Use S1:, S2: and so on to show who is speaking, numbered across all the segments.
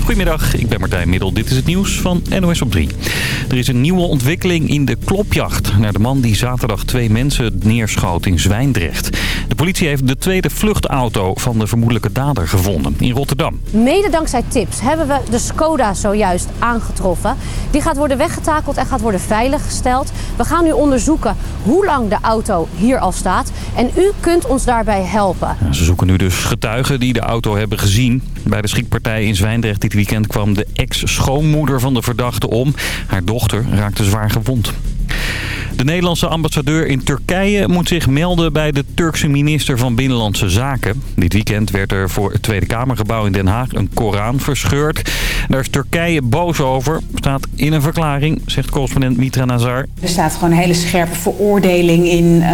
S1: Goedemiddag, ik ben Martijn Middel. Dit is het nieuws van NOS op 3. Er is een nieuwe ontwikkeling in de klopjacht naar de man die zaterdag twee mensen neerschoot in Zwijndrecht. De politie heeft de tweede vluchtauto van de vermoedelijke dader gevonden in Rotterdam.
S2: Mede dankzij tips hebben we de Skoda zojuist aangetroffen. Die gaat worden weggetakeld en gaat worden veiliggesteld. We gaan nu onderzoeken hoe lang de auto hier al staat. En u kunt ons daarbij helpen.
S1: Ze zoeken nu dus getuigen die de auto hebben gezien. Bij de schietpartij in Zwijndrecht dit weekend kwam de ex-schoonmoeder van de verdachte om. Haar dochter raakte zwaar gewond. De Nederlandse ambassadeur in Turkije moet zich melden bij de Turkse minister van Binnenlandse Zaken. Dit weekend werd er voor het Tweede Kamergebouw in Den Haag een Koran verscheurd. Daar is Turkije boos over, staat in een verklaring, zegt correspondent Mitra Nazar.
S3: Er staat gewoon een hele scherpe veroordeling in uh,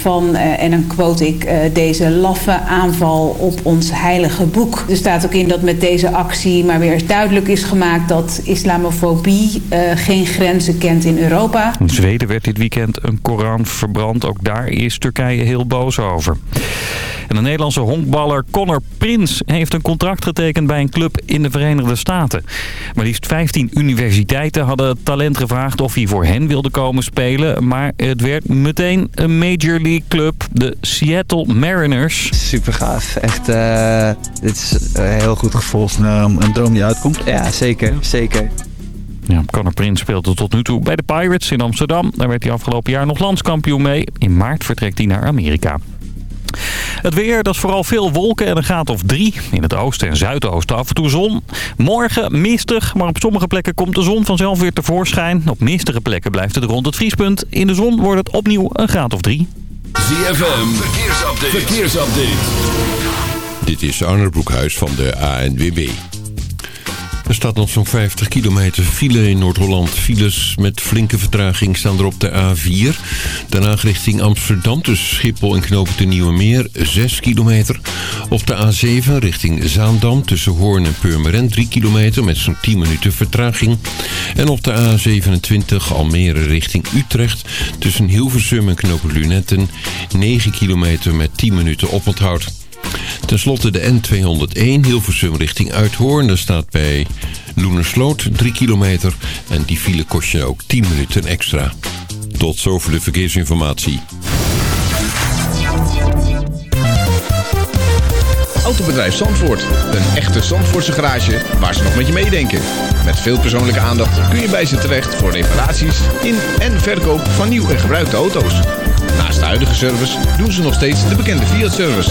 S3: van, uh, en dan quote ik, uh, deze laffe aanval op ons heilige boek. Er staat ook in dat met deze actie maar weer duidelijk is gemaakt dat islamofobie geen grenzen kent in Europa.
S1: In Zweden werd dit weekend een Koran verbrand. Ook daar is Turkije heel boos over. En de Nederlandse honkballer Connor Prins heeft een contract getekend bij een club in de Verenigde Staten. Maar liefst 15 universiteiten hadden het talent gevraagd of hij voor hen wilde komen spelen. Maar het werd meteen een Major League club, de Seattle Mariners.
S4: Super gaaf. Echt, uh, dit is een heel goed gevoel.
S5: Um, een droom die uitkomt?
S4: Ja, zeker. Zeker.
S1: Ja, Conor Prins speelde tot nu toe bij de Pirates in Amsterdam. Daar werd hij afgelopen jaar nog landskampioen mee. In maart vertrekt hij naar Amerika. Het weer, dat is vooral veel wolken en een graad of drie. In het oosten en zuidoosten af en toe zon. Morgen mistig, maar op sommige plekken komt de zon vanzelf weer tevoorschijn. Op mistige plekken blijft het rond het vriespunt. In de zon wordt het opnieuw een graad of drie.
S6: ZFM, verkeersupdate. verkeersupdate. Dit is Arne Broekhuis van de ANWB. Er staat nog zo'n 50 kilometer file in Noord-Holland. Files met flinke vertraging staan er op de A4. Daarna richting Amsterdam tussen Schiphol en Knopen de Nieuwe Meer 6 kilometer. Op de A7 richting Zaandam tussen Hoorn en Purmerend 3 kilometer met zo'n 10 minuten vertraging. En op de A27 Almere richting Utrecht tussen Hilversum en Knopen Lunetten 9 kilometer met 10 minuten oponthoud. Ten slotte de N201 Hilversum richting Uithoorn. Daar staat bij Loenersloot 3 kilometer. En die file kost je ook 10 minuten extra. Tot zover de verkeersinformatie.
S7: Autobedrijf Zandvoort. Een echte Zandvoortse garage waar ze nog met je meedenken. Met veel persoonlijke aandacht kun je bij ze terecht voor reparaties in en verkoop van nieuw en gebruikte auto's. Naast de huidige service doen ze nog steeds de bekende Fiat-service.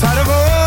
S8: Tired of all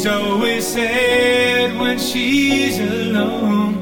S8: She's always sad when she's alone.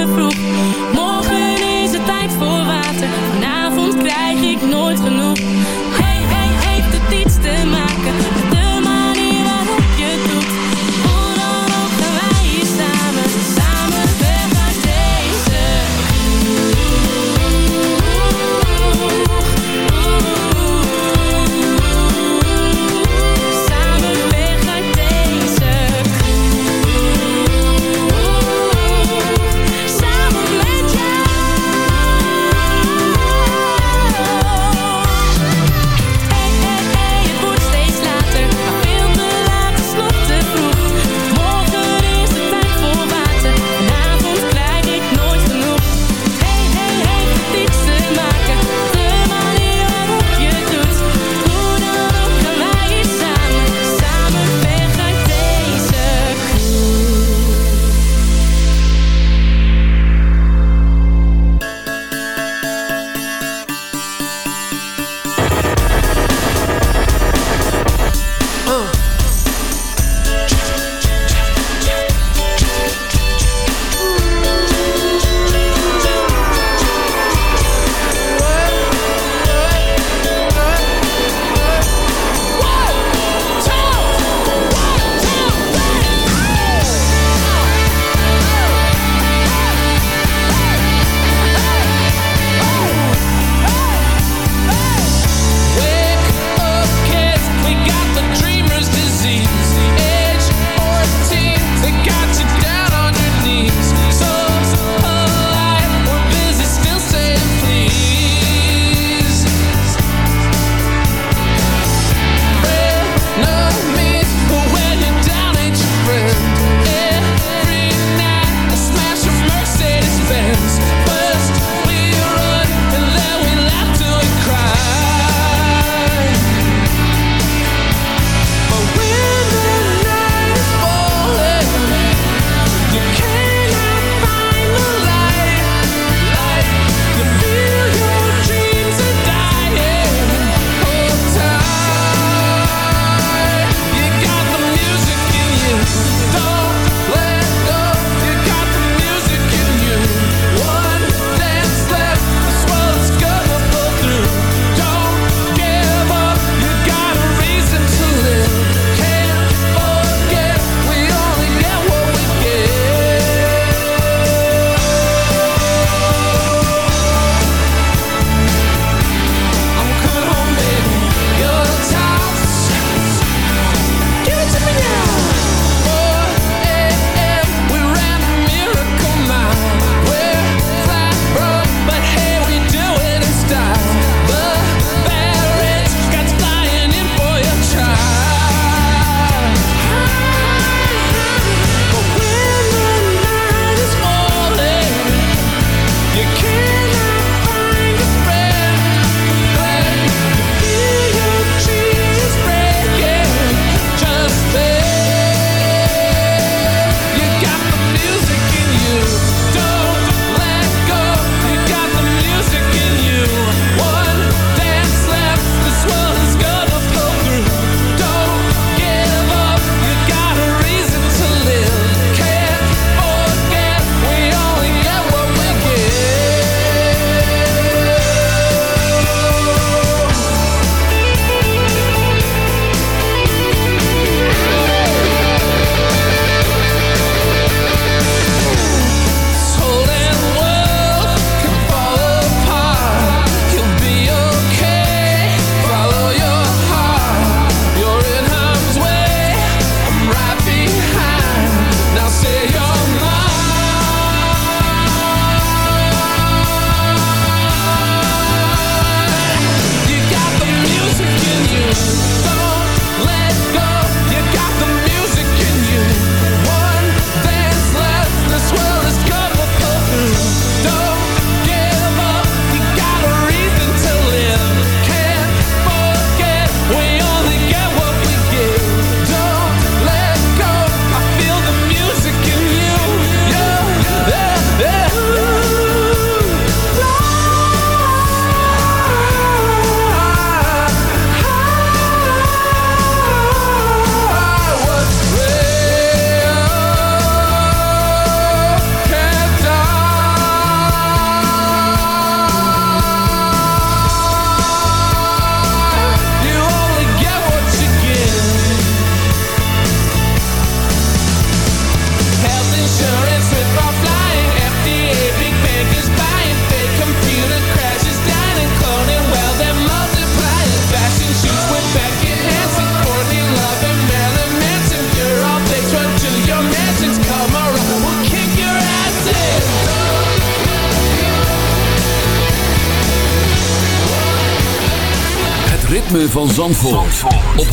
S9: te vroeg.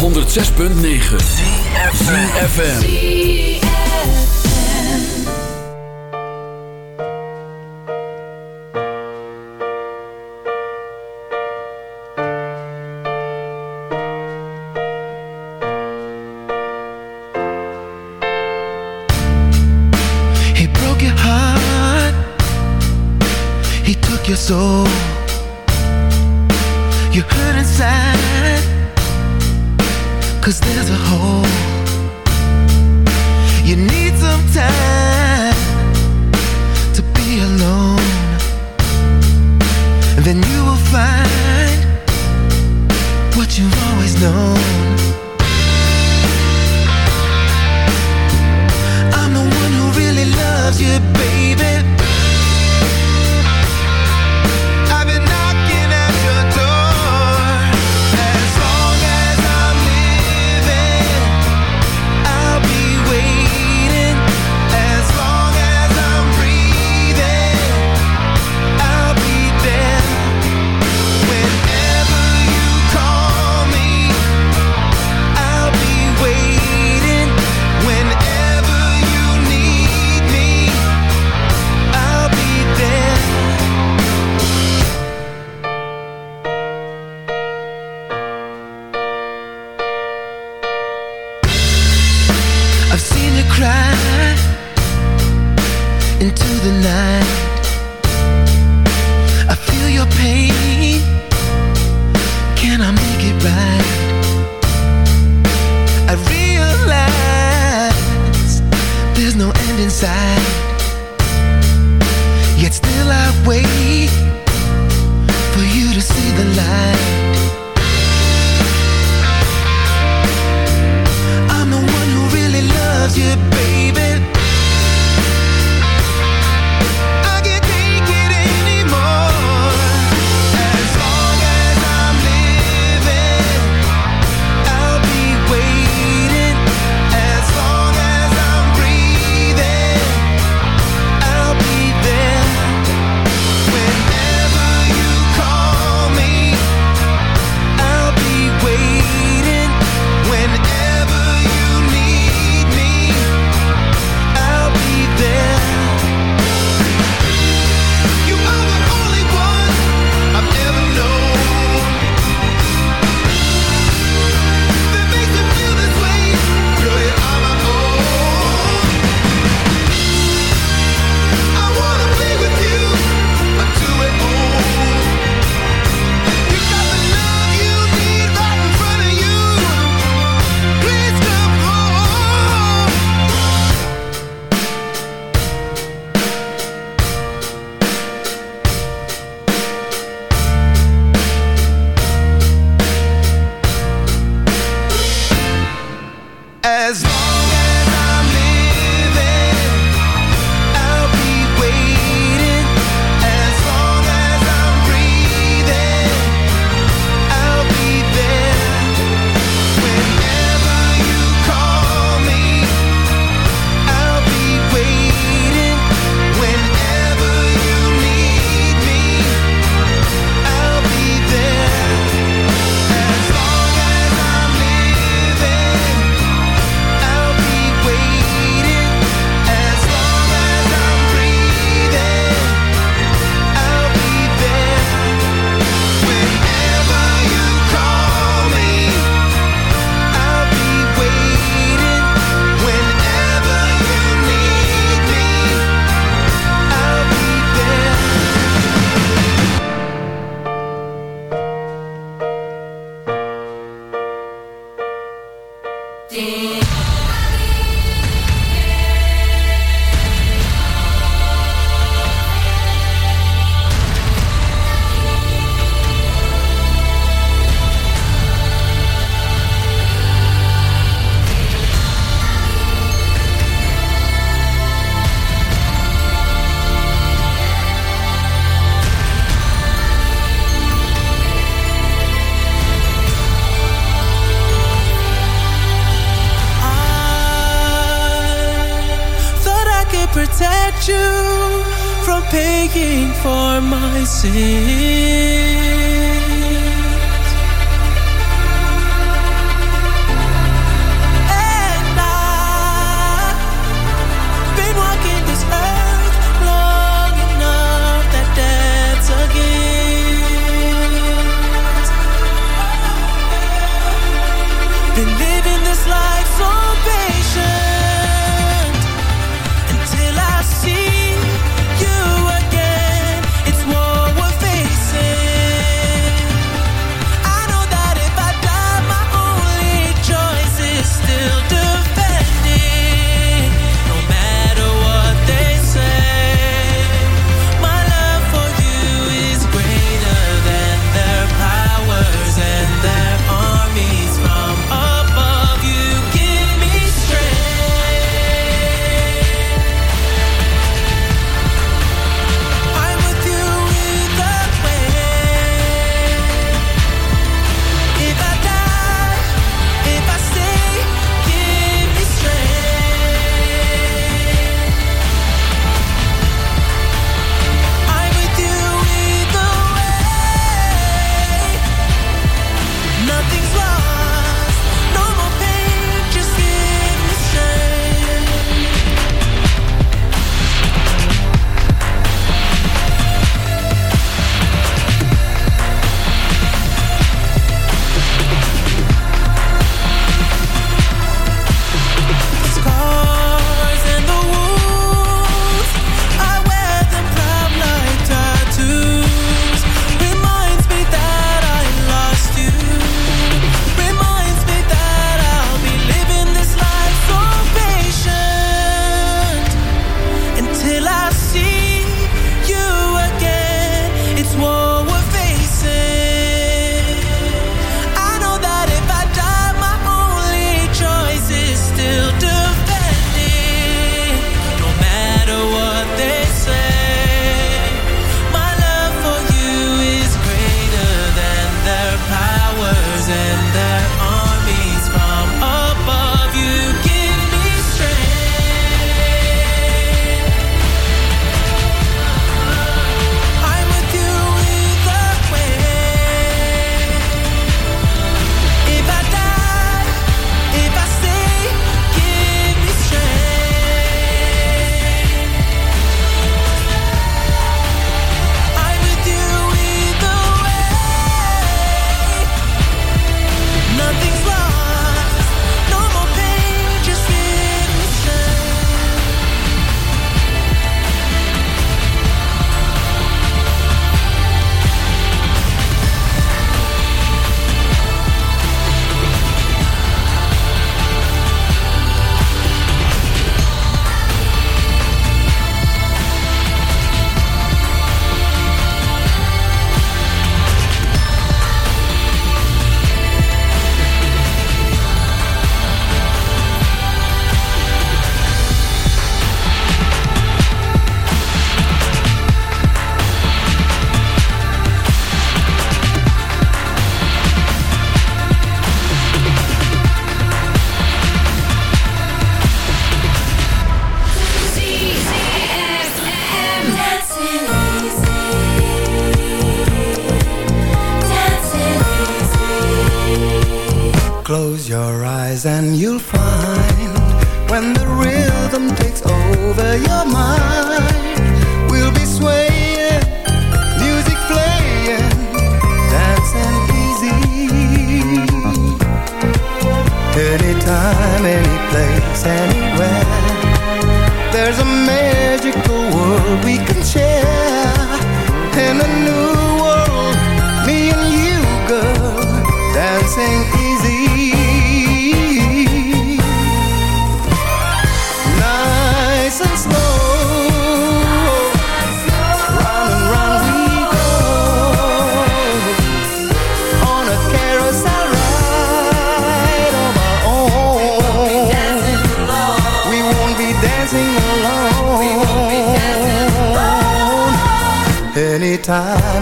S8: Op 106.9 CFFM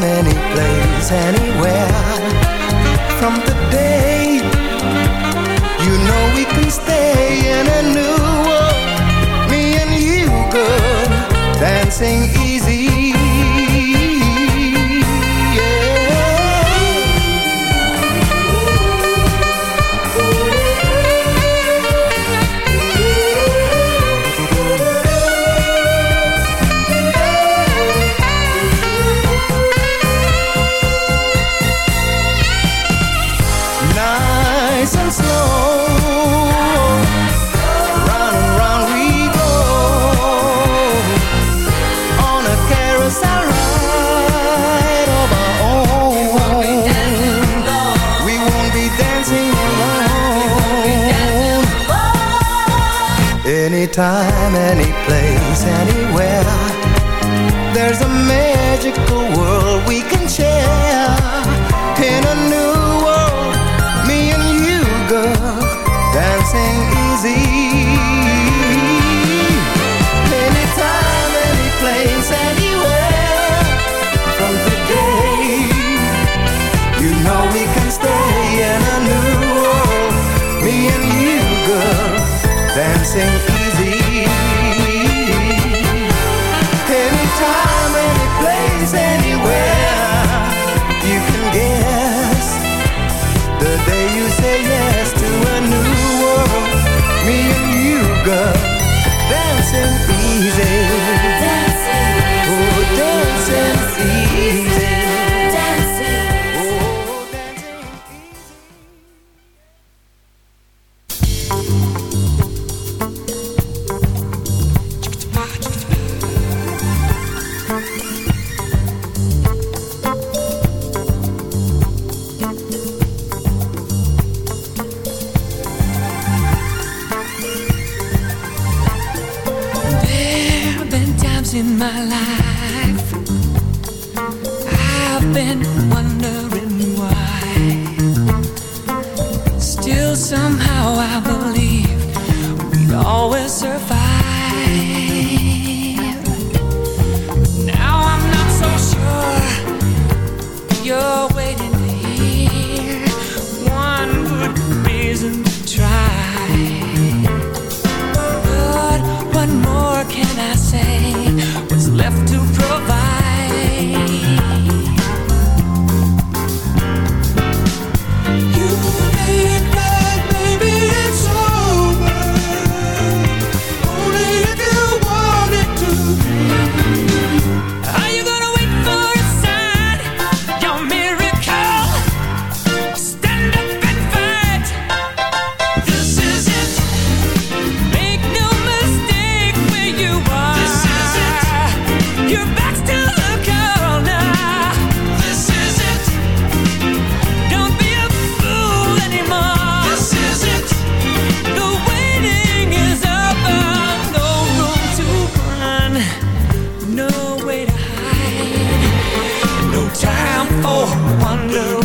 S8: any place, anywhere. From today You know we can stay in a new world. Me and you, girl Dancing time, any place, anywhere. There's a magical
S10: wonder